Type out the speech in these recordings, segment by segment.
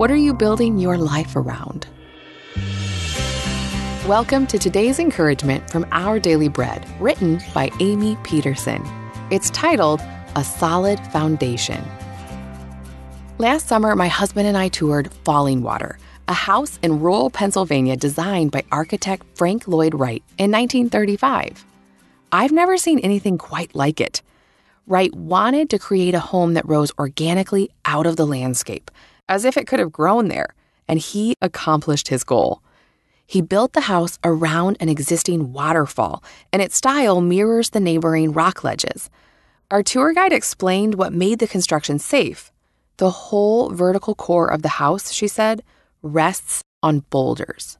What are you building your life around? Welcome to today's encouragement from Our Daily Bread, written by Amy Peterson. It's titled A Solid Foundation. Last summer, my husband and I toured Falling Water, a house in rural Pennsylvania designed by architect Frank Lloyd Wright in 1935. I've never seen anything quite like it. Wright wanted to create a home that rose organically out of the landscape, as if it could have grown there, and he accomplished his goal. He built the house around an existing waterfall, and its style mirrors the neighboring rock ledges. Our tour guide explained what made the construction safe the whole vertical core of the house, she said, rests on boulders.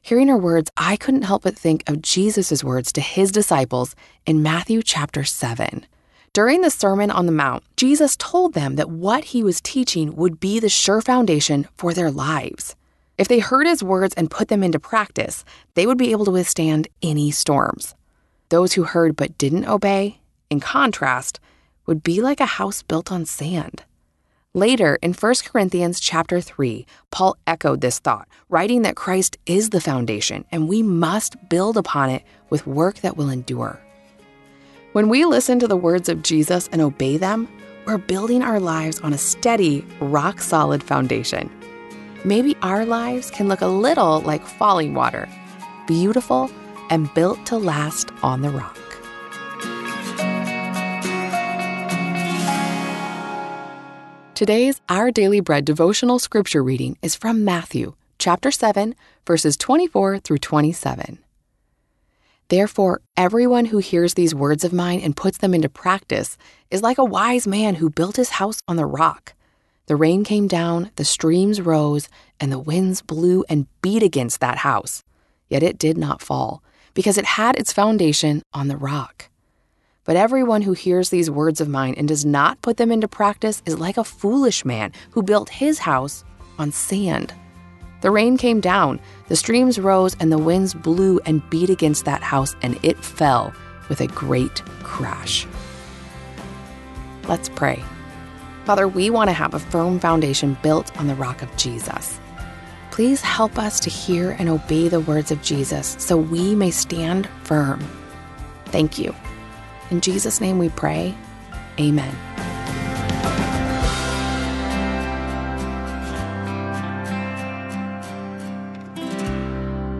Hearing her words, I couldn't help but think of Jesus' words to his disciples in Matthew chapter 7. During the Sermon on the Mount, Jesus told them that what he was teaching would be the sure foundation for their lives. If they heard his words and put them into practice, they would be able to withstand any storms. Those who heard but didn't obey, in contrast, would be like a house built on sand. Later, in 1 Corinthians chapter 3, Paul echoed this thought, writing that Christ is the foundation and we must build upon it with work that will endure. When we listen to the words of Jesus and obey them, we're building our lives on a steady, rock solid foundation. Maybe our lives can look a little like falling water, beautiful and built to last on the rock. Today's Our Daily Bread devotional scripture reading is from Matthew, chapter 7, verses 24 through 27. Therefore, everyone who hears these words of mine and puts them into practice is like a wise man who built his house on the rock. The rain came down, the streams rose, and the winds blew and beat against that house. Yet it did not fall, because it had its foundation on the rock. But everyone who hears these words of mine and does not put them into practice is like a foolish man who built his house on sand. The rain came down, the streams rose, and the winds blew and beat against that house, and it fell with a great crash. Let's pray. Father, we want to have a firm foundation built on the rock of Jesus. Please help us to hear and obey the words of Jesus so we may stand firm. Thank you. In Jesus' name we pray. Amen.